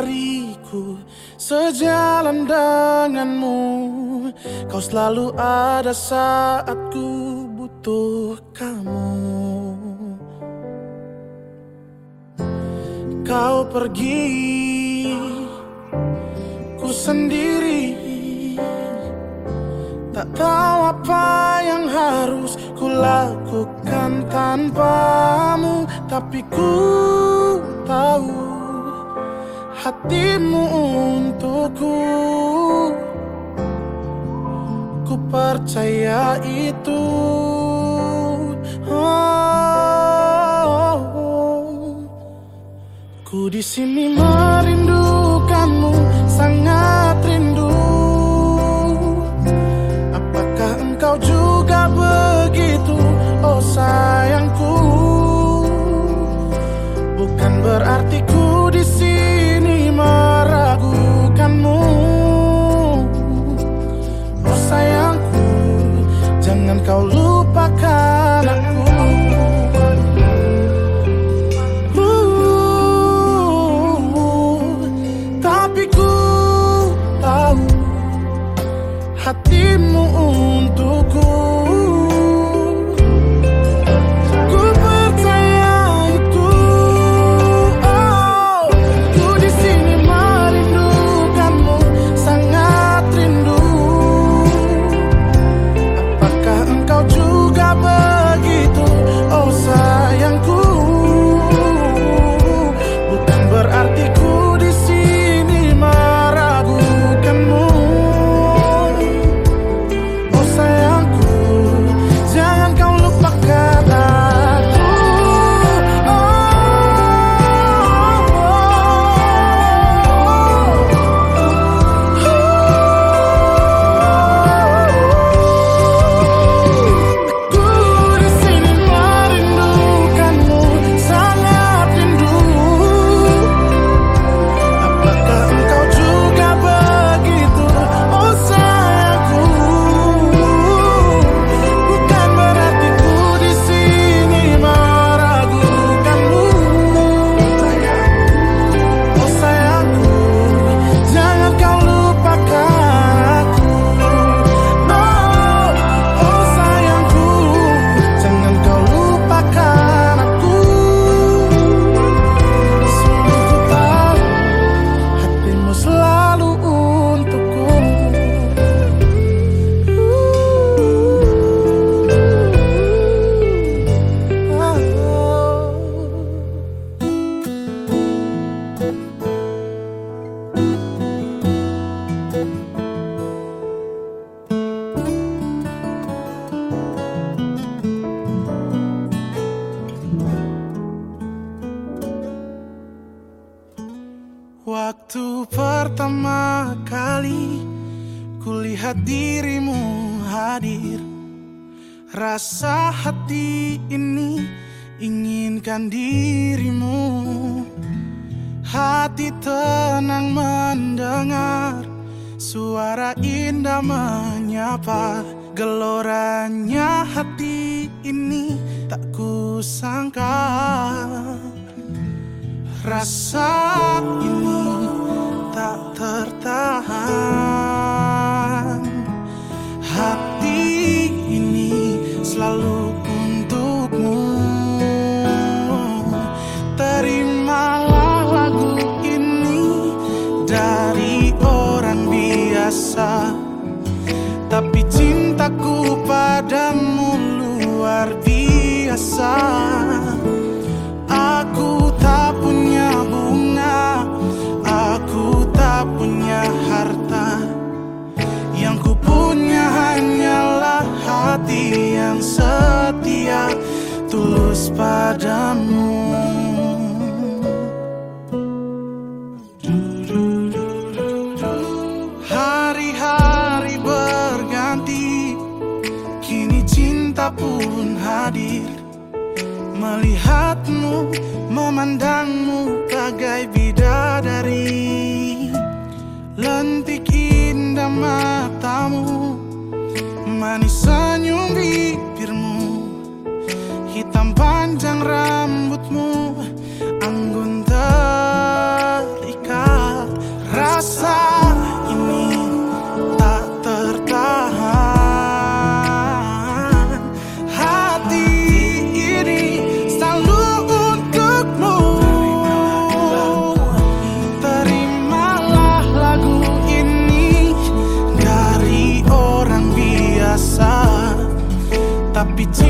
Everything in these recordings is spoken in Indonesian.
hariku Sejalan denganmu. Kau selalu ada saat ku butuh kamu. Kau pergi Ku sendiri. Tak tahu apa yang harus kulakukan tanpamu Tapi ku tahu hatimu untukku. Ku percaya itu. Oh, Ku di sini merindukanmu sangat rindu. Apakah engkau juga begitu? Oh sayangku. Bukan berarti ao lupacar. appétit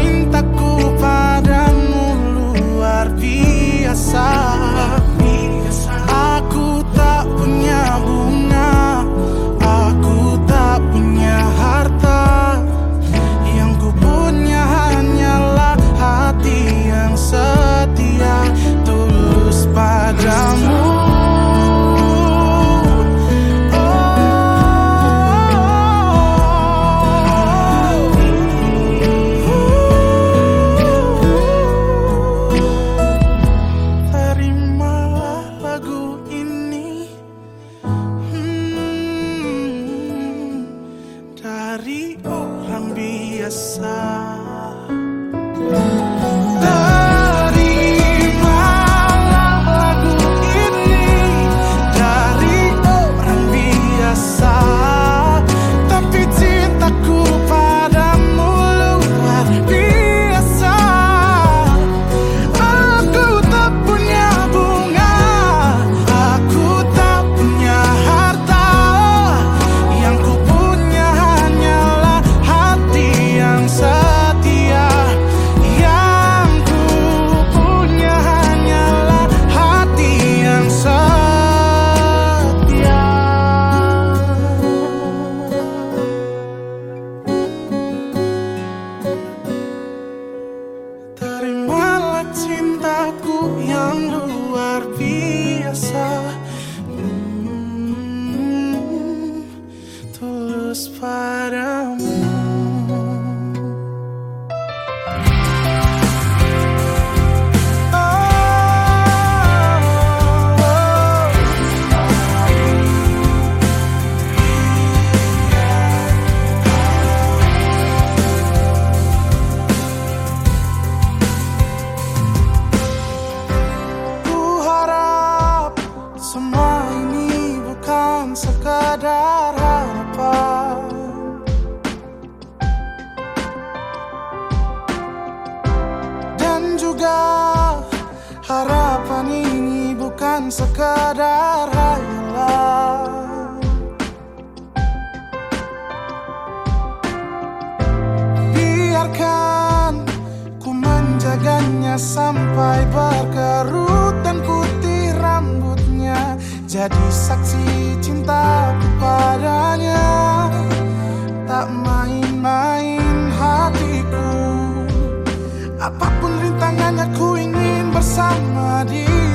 cintaku padanya Tak main-main hatiku. Apa pun rintangannya ku ingin bersama dia.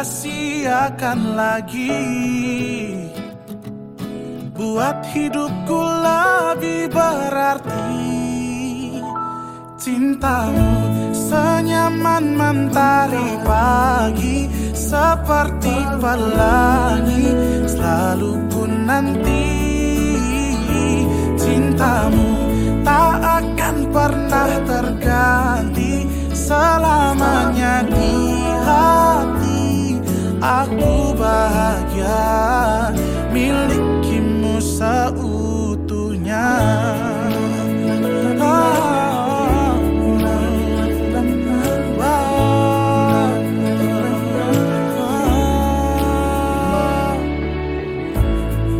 sia-siakan lagi. Buat hidupku lebih berarti Cintamu senyaman mentari pagi Seperti pelangi selalu ku nanti. Cintamu tak akan pernah terganti Selamanya di hati. Aku bahagia milikimu seutuhnya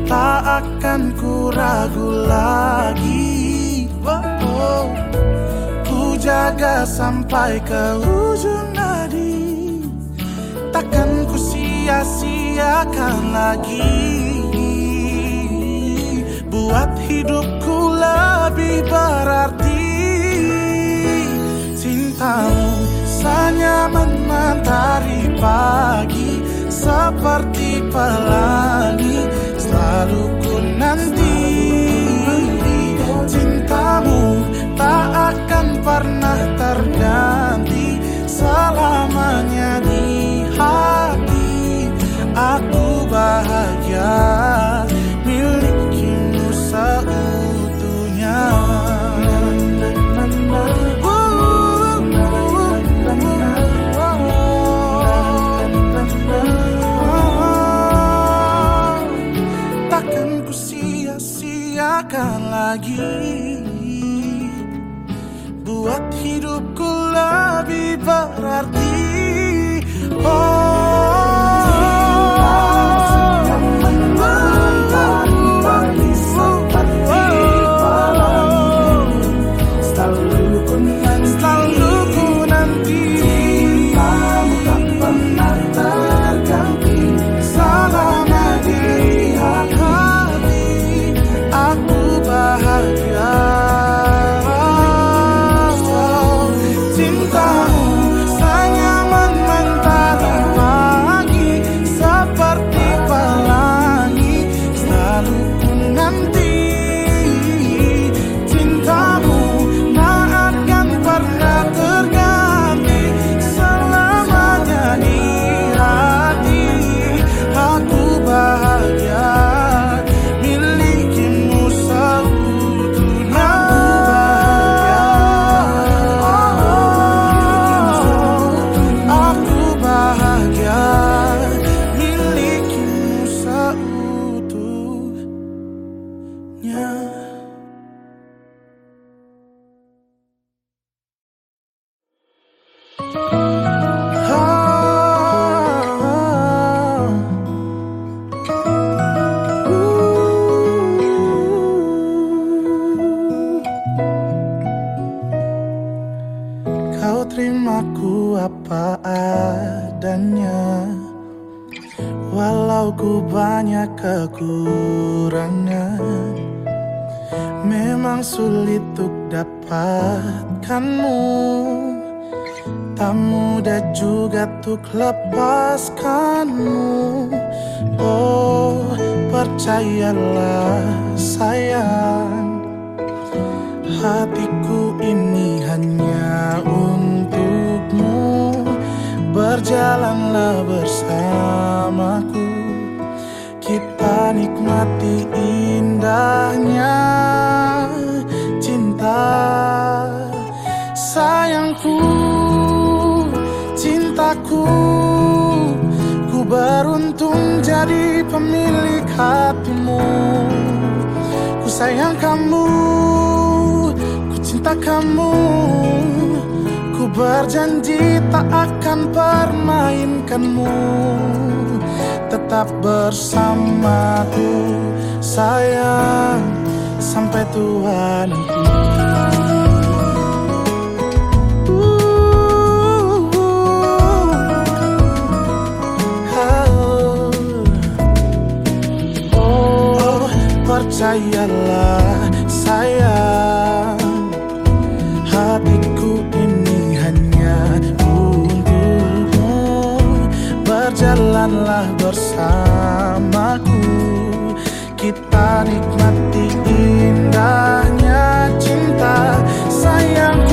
Tak akan ku ragu lagi. Oh, oh. Ku jaga sampai ke ujung Takkan ku sia-siakan lagi. Buat hidupku lebih berarti Cintamu senyaman mentari pagi Seperti pelangi selalu ku nanti. Cintamu tak akan pernah terganti di hati Aku bahagia. Milikimu seutuhnya. Takkan ku sia-siakan lagi. Buat hidupku lebih berarti Selalu Walau ku banyak kekurangan Memang sulit untuk dapatkanmu. Tak mudah juga untuk lepaskanmu. Oh percayalah sayang Berjalanlah bersamaku. Kita nikmati indahnya cinta. Sayangku, cintaku Ku beruntung jadi pemilik hatimu. Ku sayang kamu, ku cinta kamu berjanji tak akan permainkanmu Tetap bersamaku sayang Sampai tua nanti Oh, percayalah sayang Berjalanlah bersamaku. Kita nikmati indahnya cinta. Sayangku,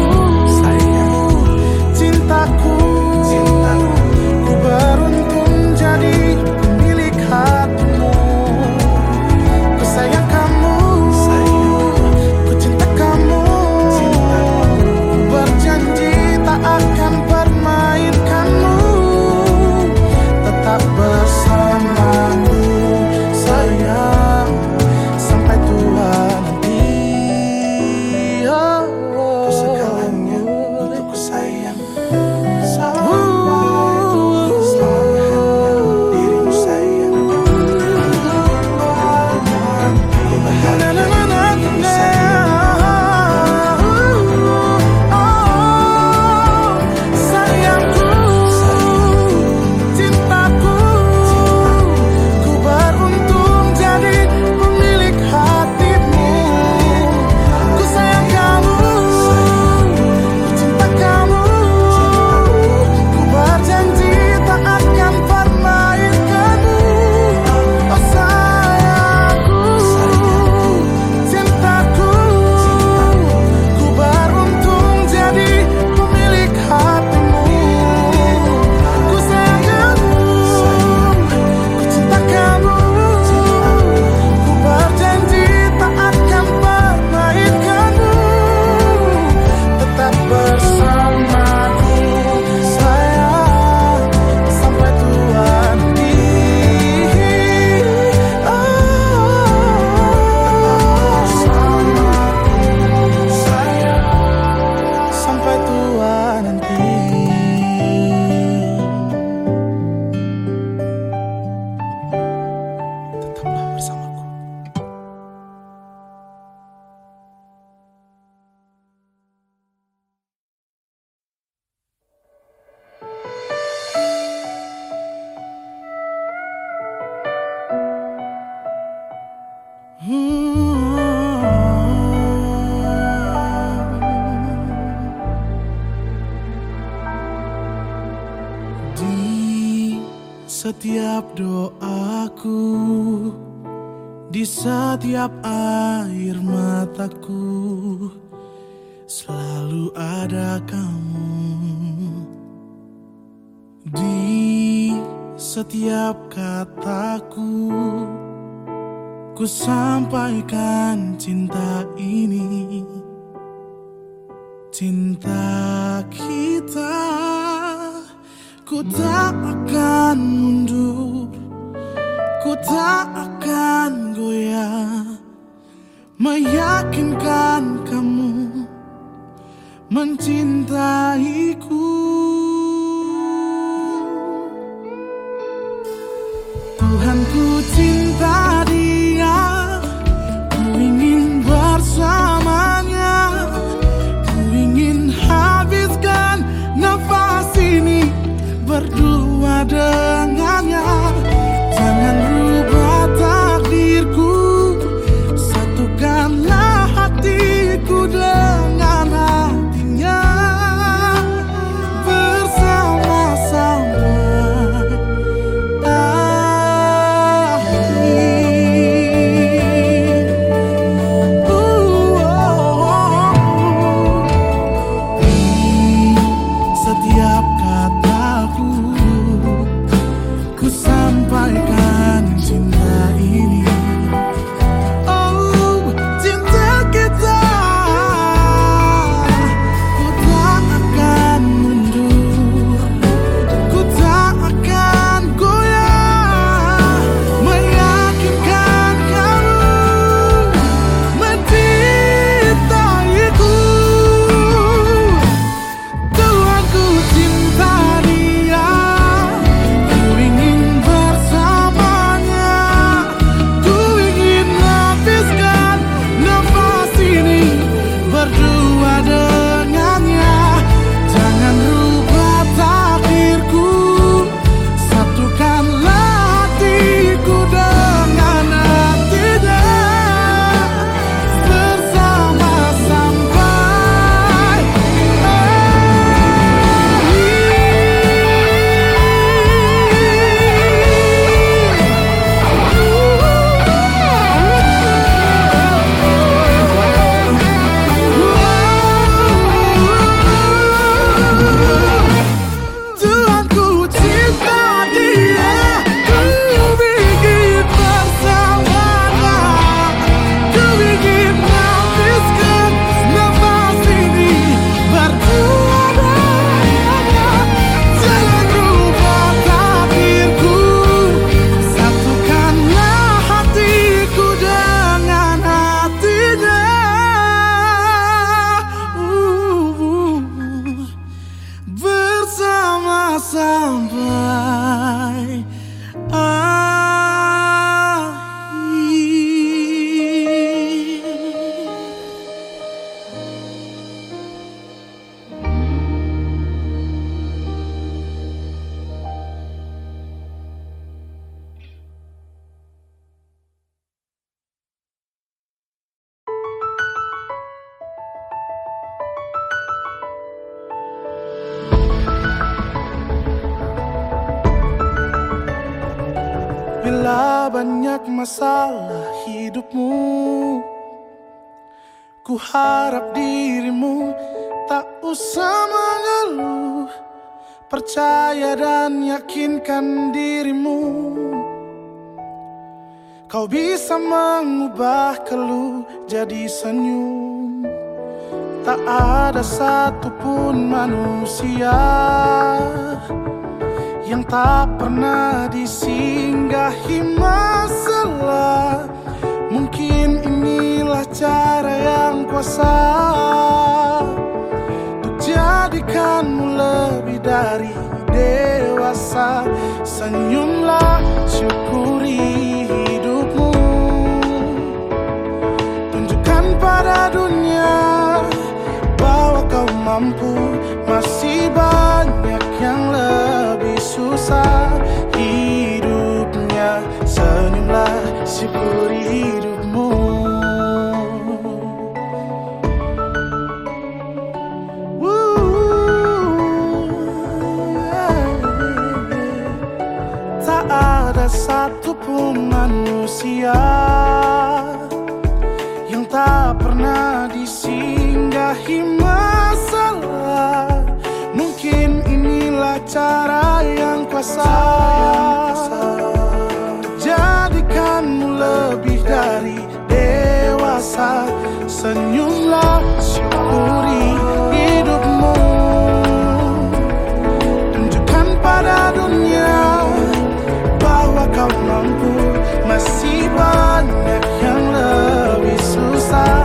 setiap air mataku Selalu ada kamu Di setiap kataku. Ku sampaikan cinta ini Cinta kita. Ku tak akan mundur Ku tak akan goyah Meyakinkan kamu Mencintaiku. Tuhan ku cinta dia. Ku ingin bersamanya. Ku ingin habiskan nafas ini Berdua dengannya jadikanmu lebih dari dewasa. Senyumlah syukuri hidupmu. Tunjukkan pada dunia bahwa kau mampu. Masih banyak yang lebih susah hidupnya. Senyumlah syukuri hidupmu rahasia yang tak pernah disinggahi masalah. Mungkin inilah cara yang kuasa jadikanmu lebih dari dewasa. Senyumlah syukuri. banyak yang lebih susah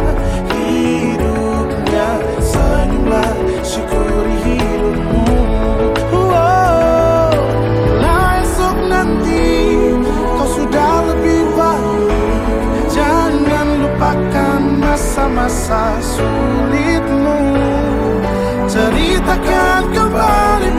hidupnya. Senyumlah syukuri hidupmu. Wow. lah esok nanti kau sudah lebih baik. Jangan lupakan masa-masa sulitmu. Ceritakan kembali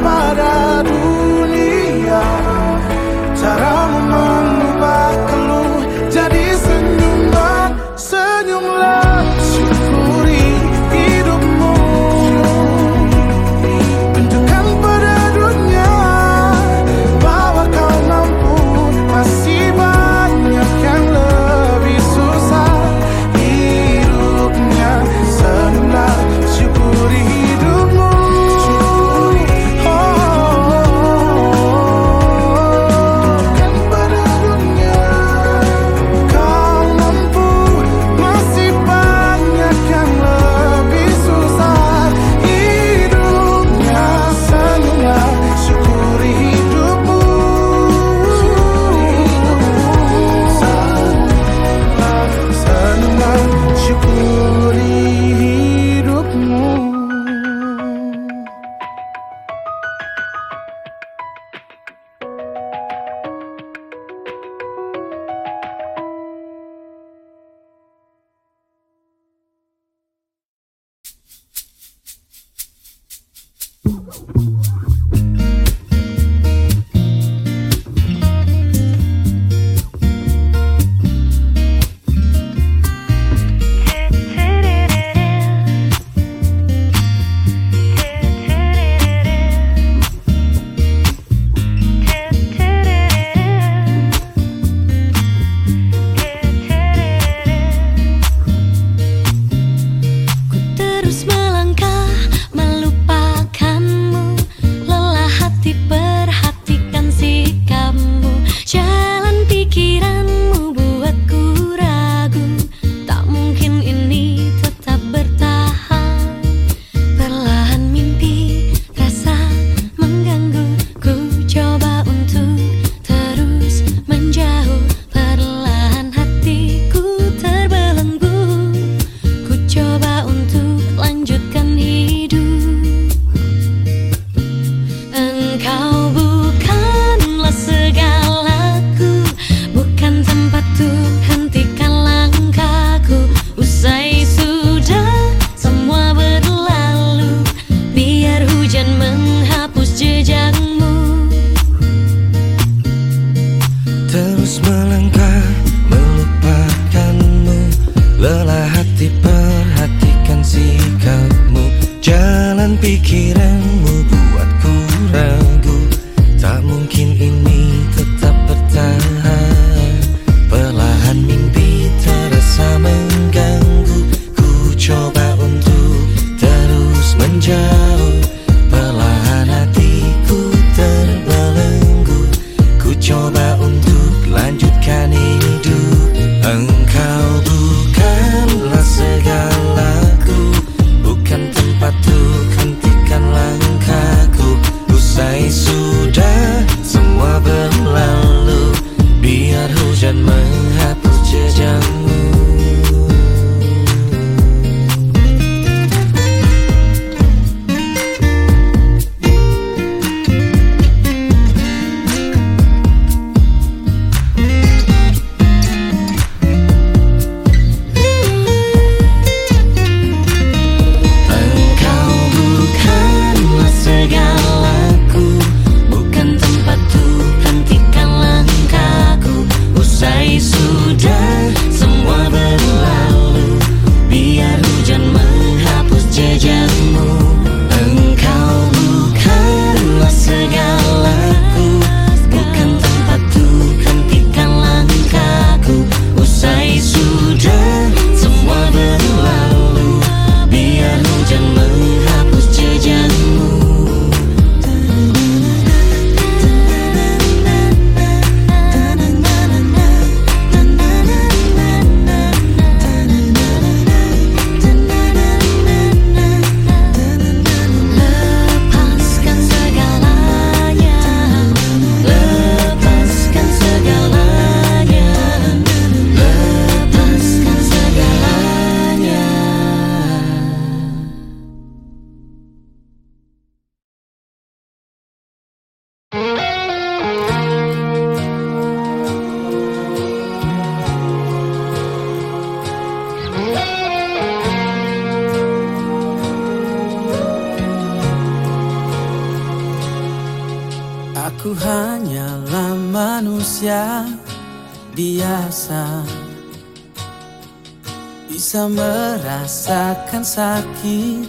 sakit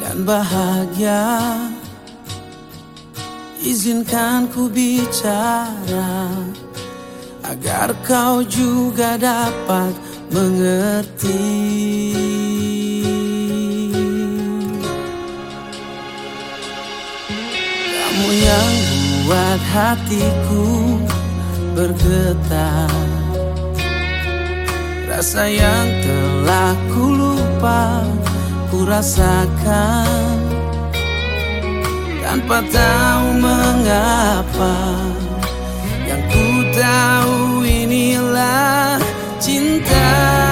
dan bahagia. Izinkan ku bicara Agar kau juga dapat mengerti. Kamu yang buat hatiku bergetar. Rasa yang telah ku lupa Ku rasakan Tanpa tahu mengapa. Yang ku tahu inilah cinta.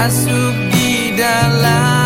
masuk di dalam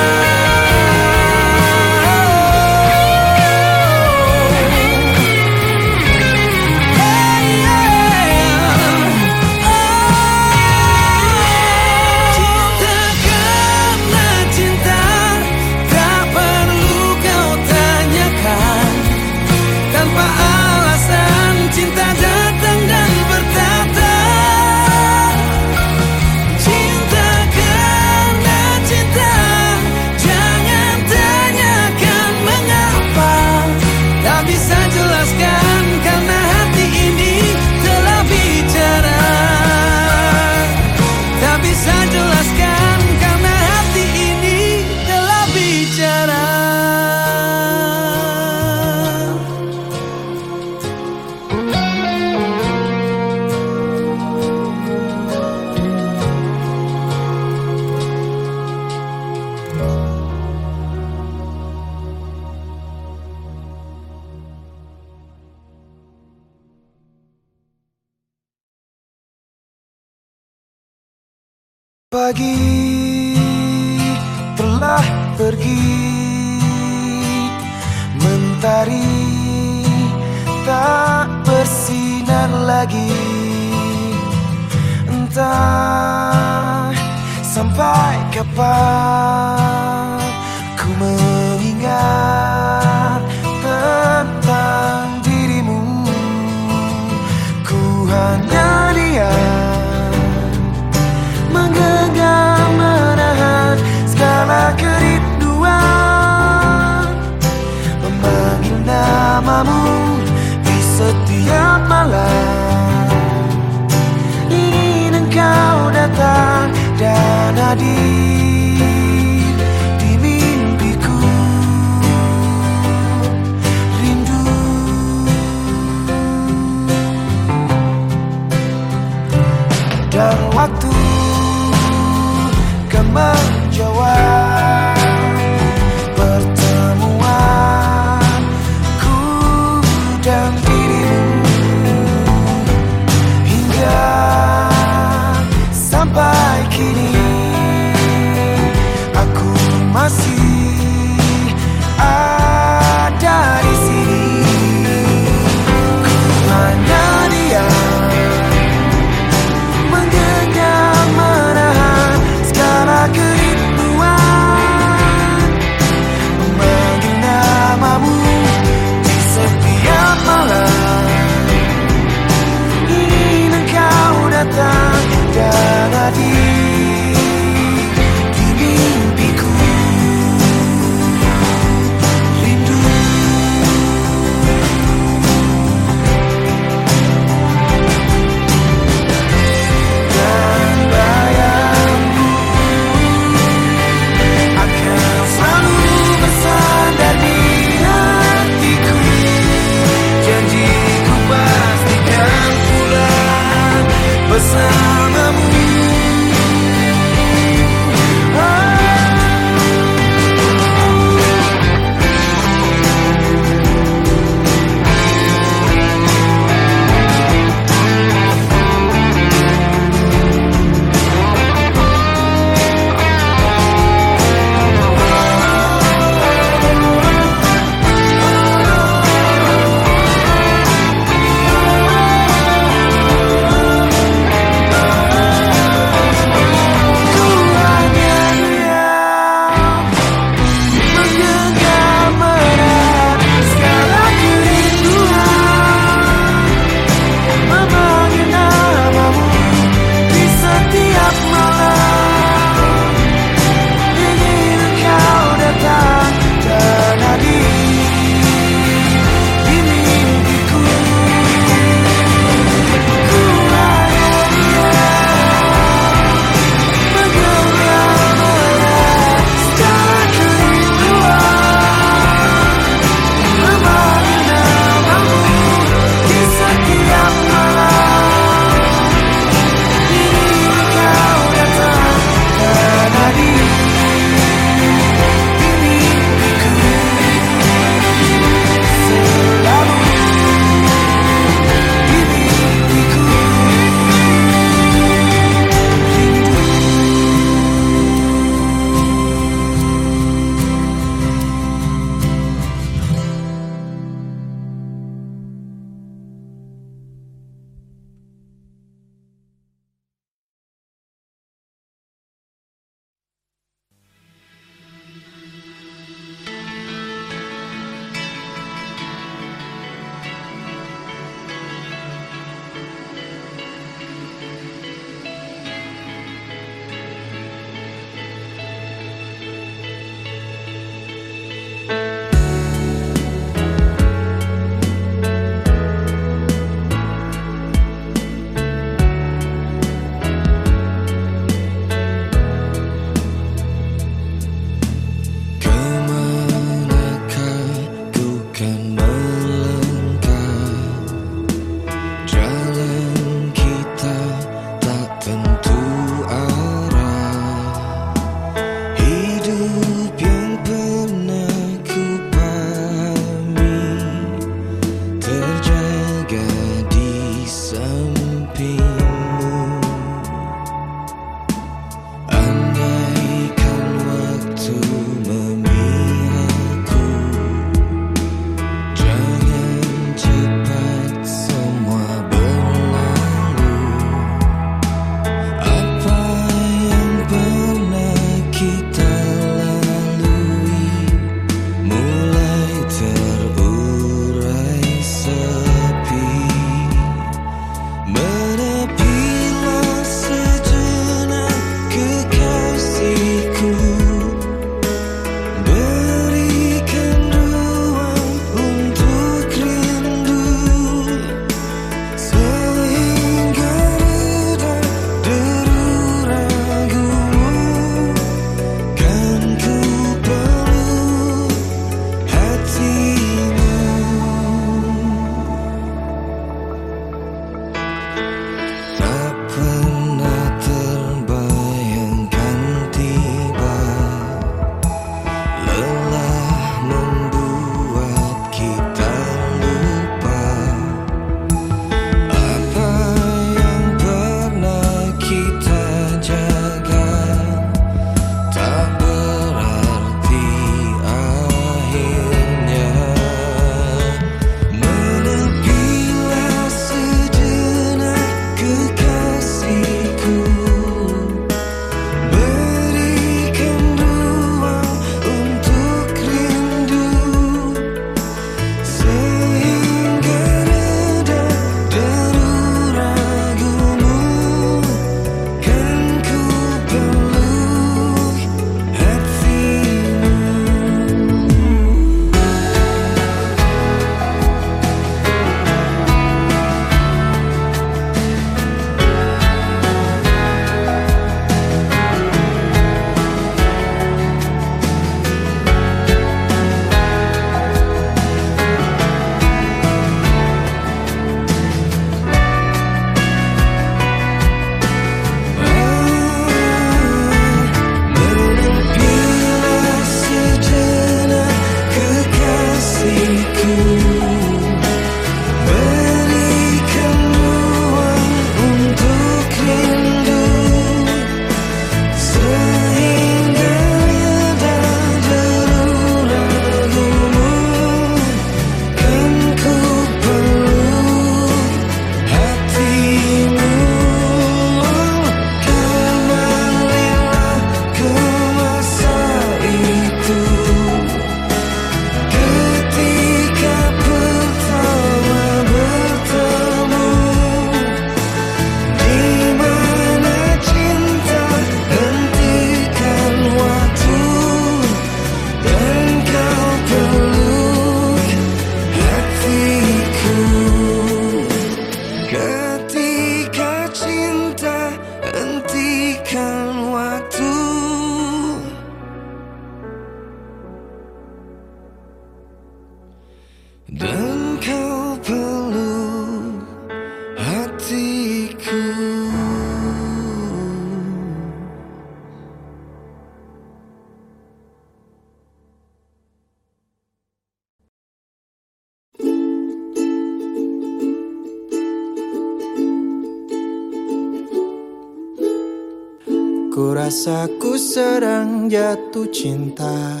rasaku sedang jatuh cinta.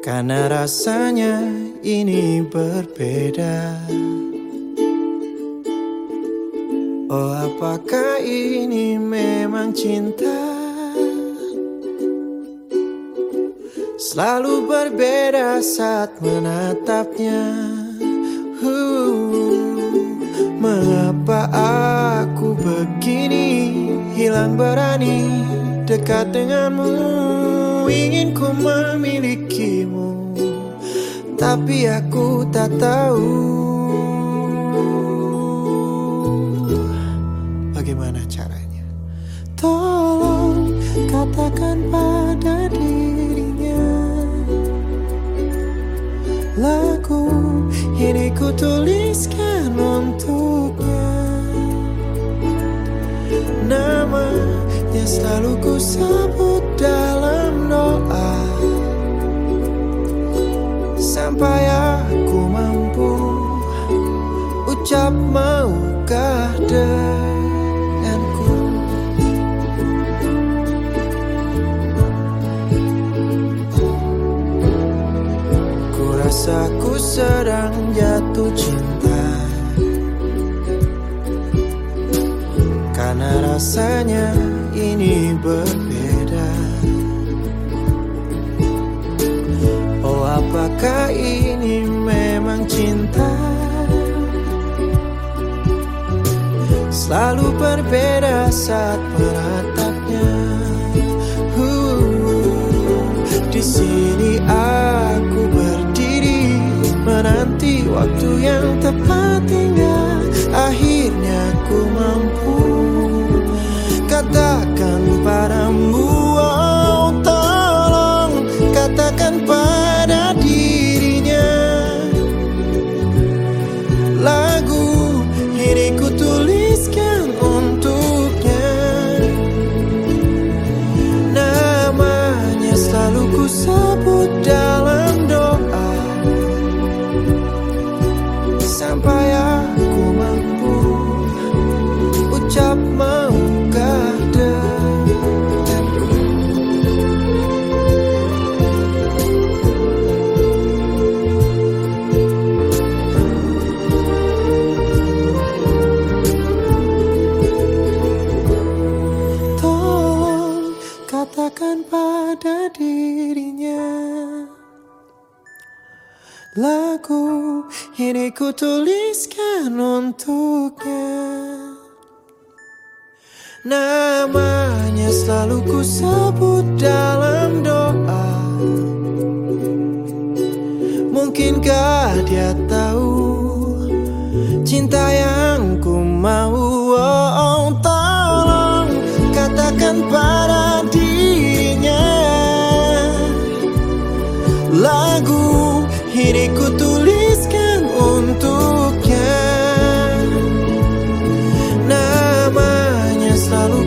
Karena rasanya ini berbeda. Oh apakah ini memang cinta? Selalu berbeda saat menatapnya. dekat denganmu.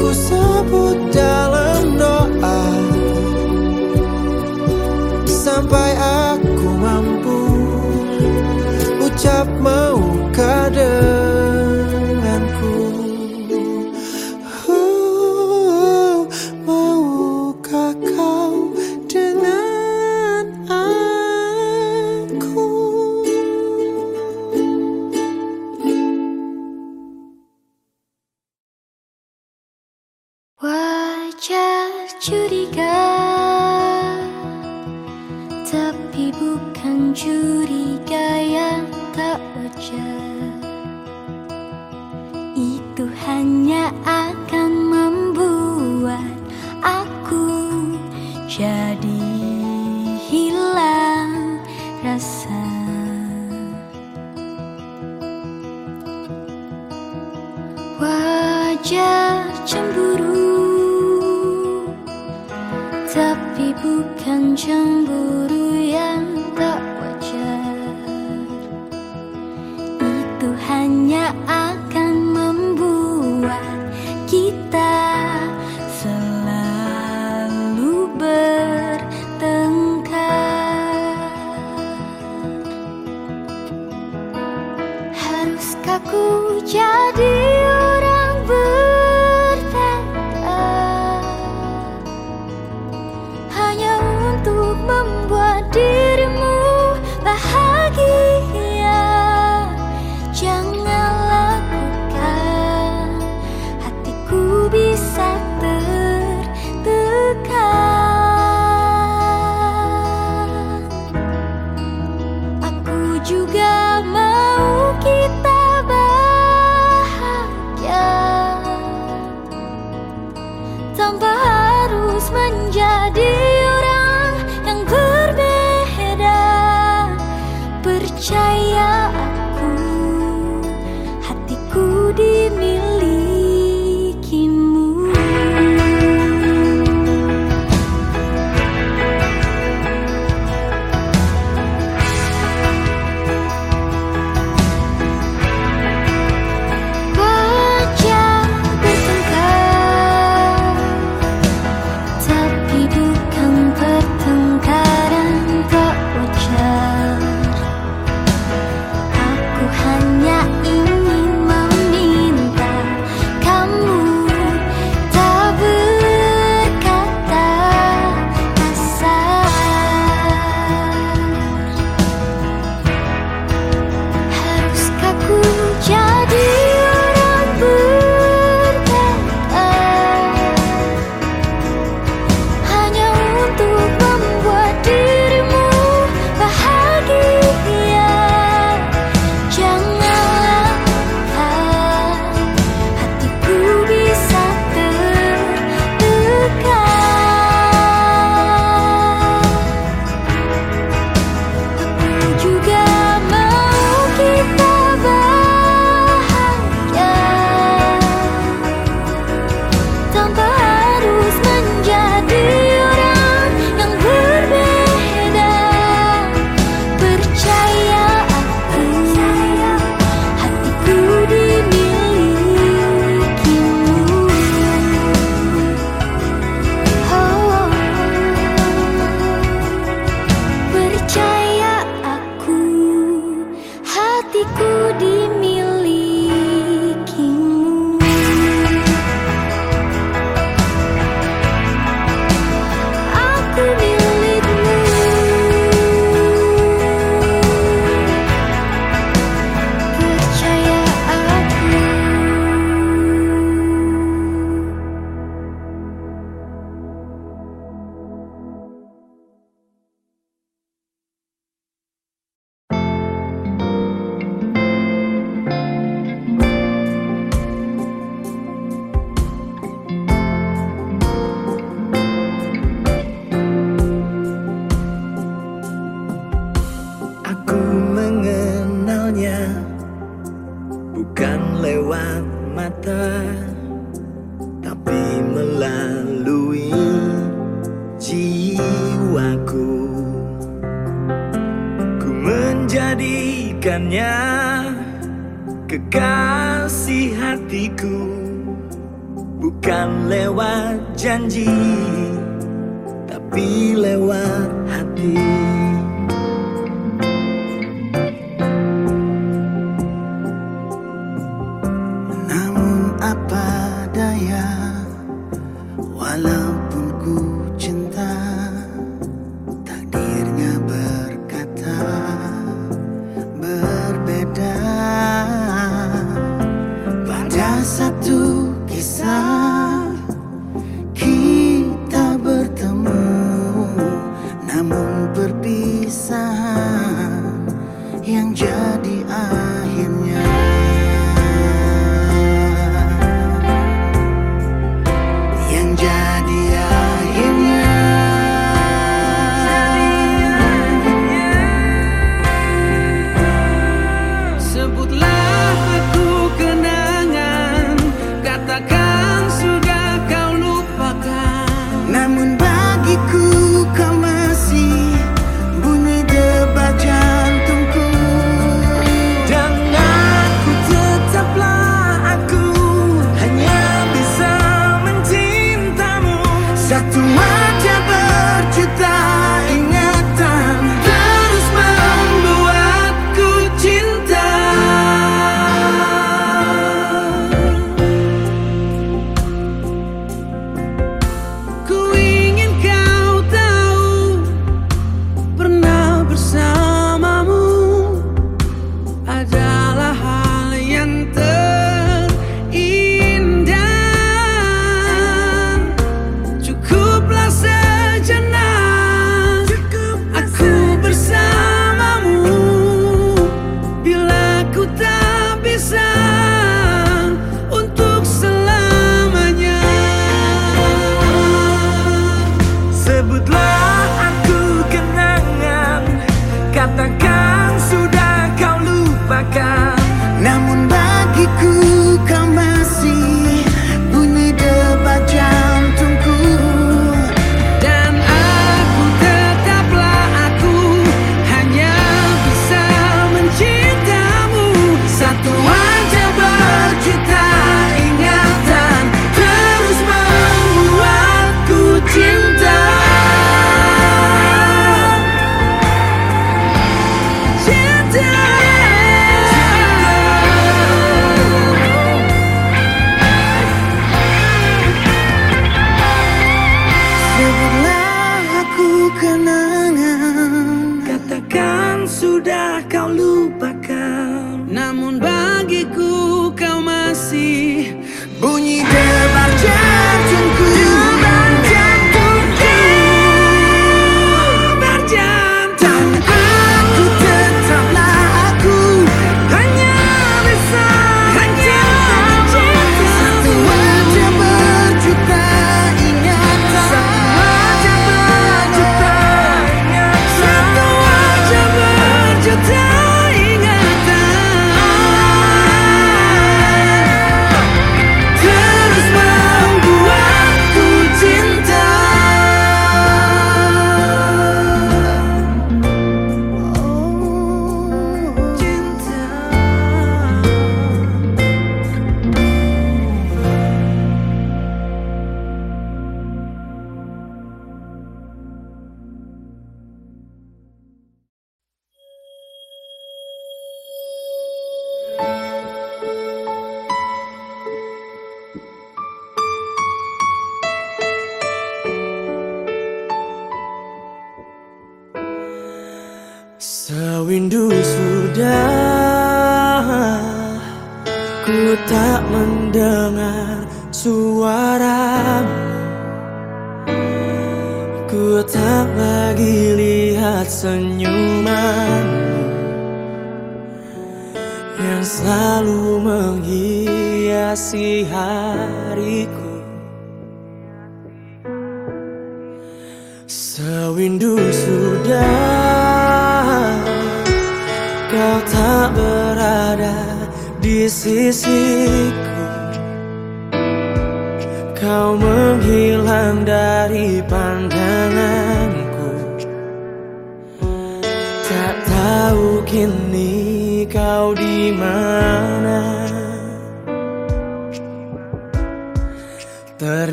苦涩不掉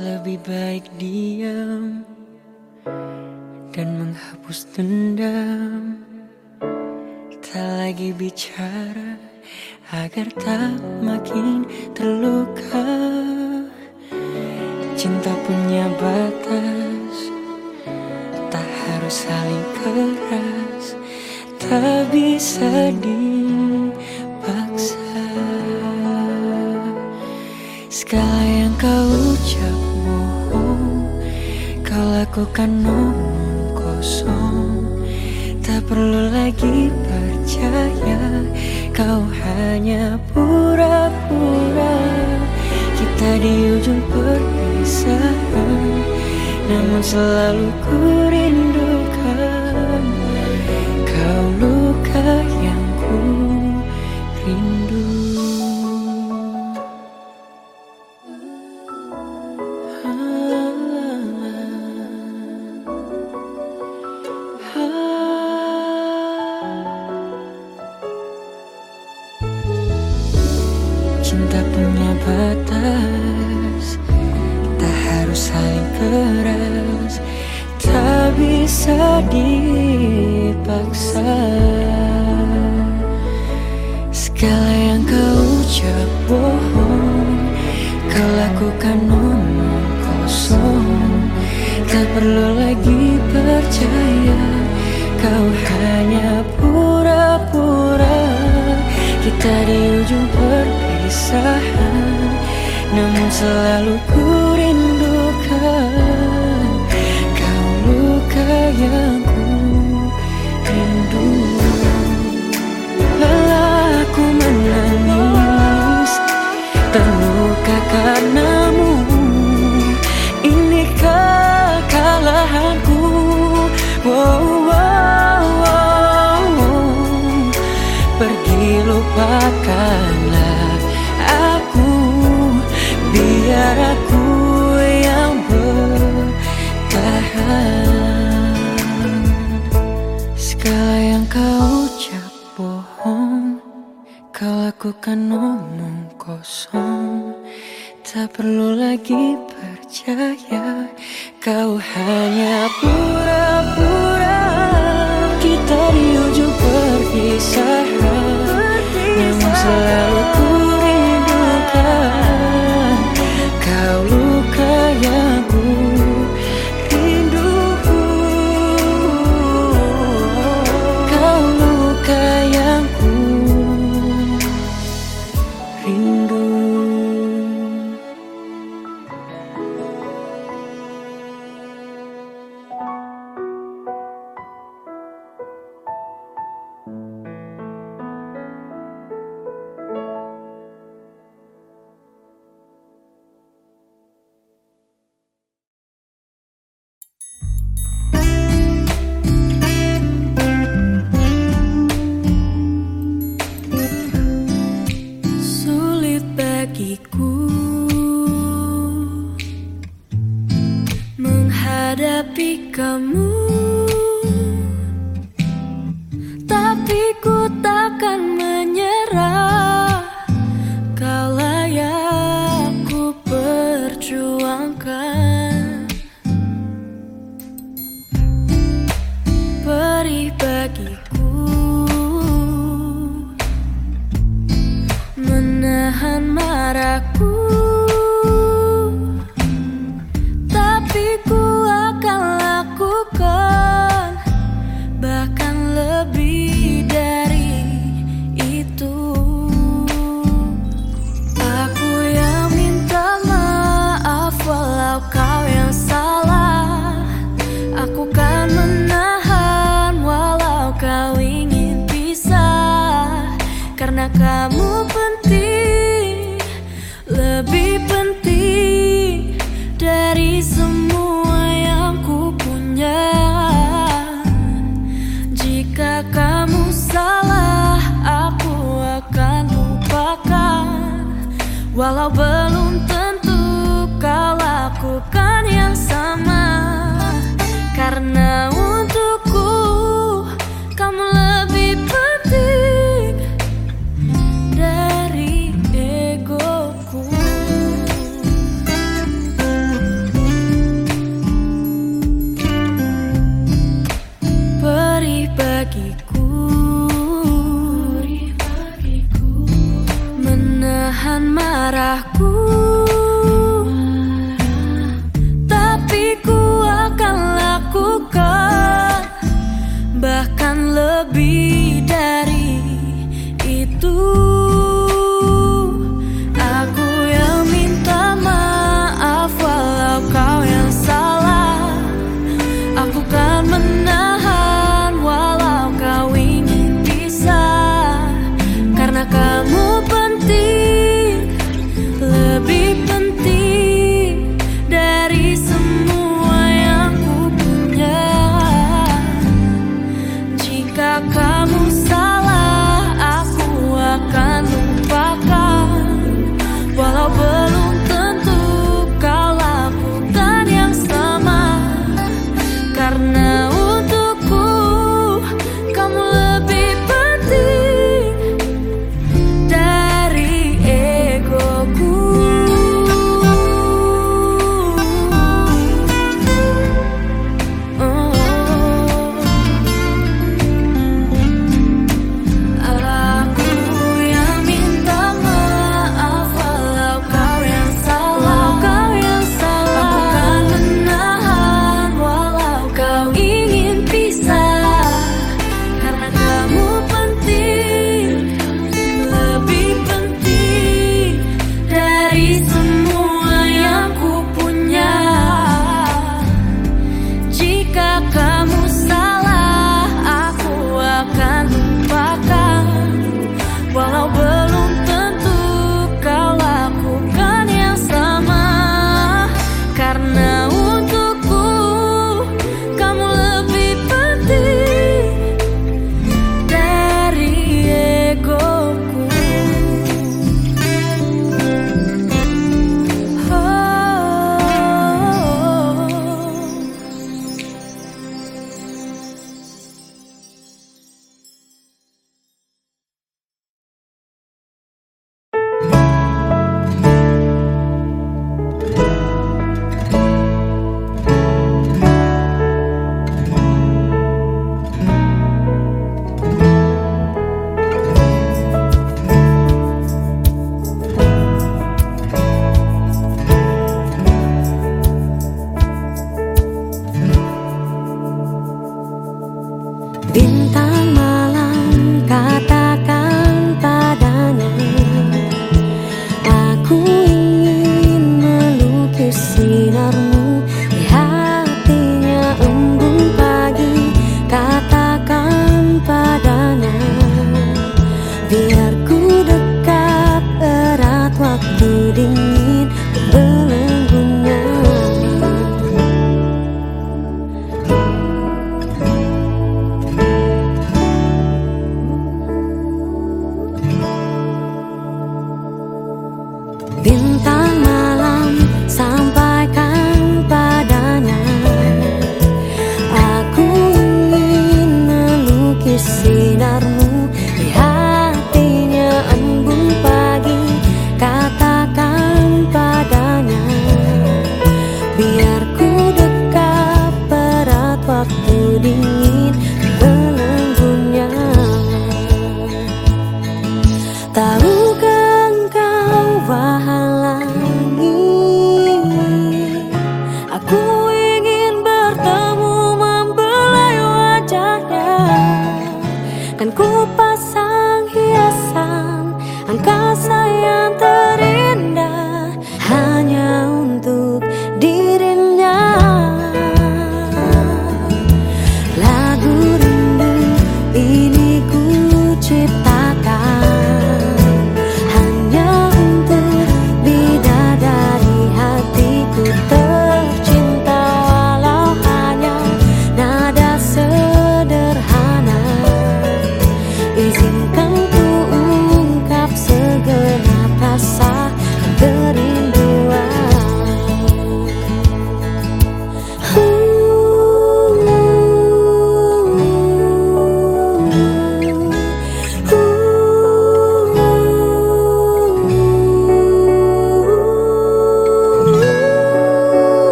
Lebih baik diam dan menghapus dendam. Tak lagi bicara agar tak makin terluka. Cinta punya batas Tak harus saling keras. Tak bisa diam Aku kan omong kosong. Tak perlu lagi percaya Kau hanya pura-pura. Kita di ujung perpisahan Namun selalu ku rindukan. Kau lukai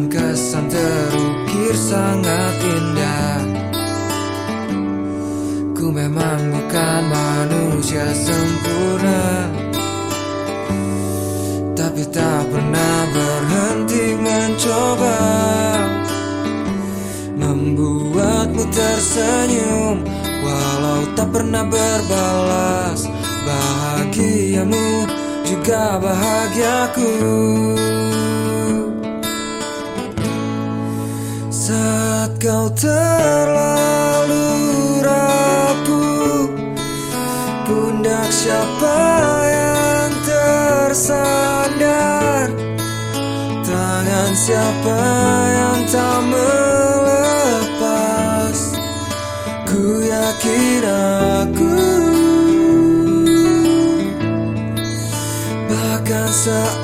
Namun kesan terukir sangat indah. Ku memang bukan manusia sempurna. Tapi tak pernah berhenti mencoba. Membuatmu tersenyum Walau tak pernah berbalas. Bahagiamu juga bahagiaku. Kau terlalu rapuh. Pundak siapa yang tersadar, Tangan siapa yang tak melepas? Ku yakin aku. Bahkan saat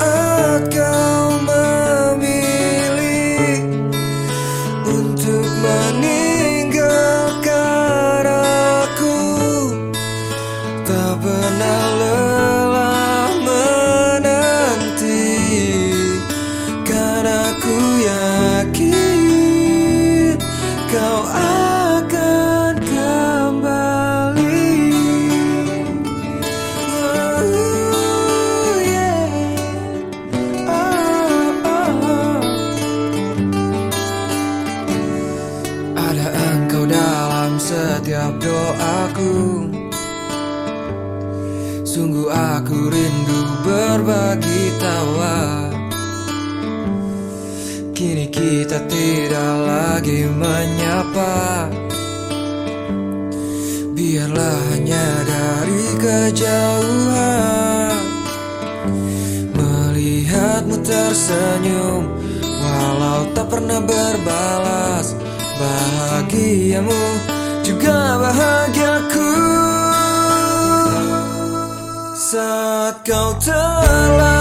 kejauhan. Melihatmu tersenyum Walau tak pernah berbalas. Bahagiamu juga bahagiaku. Saat kau telah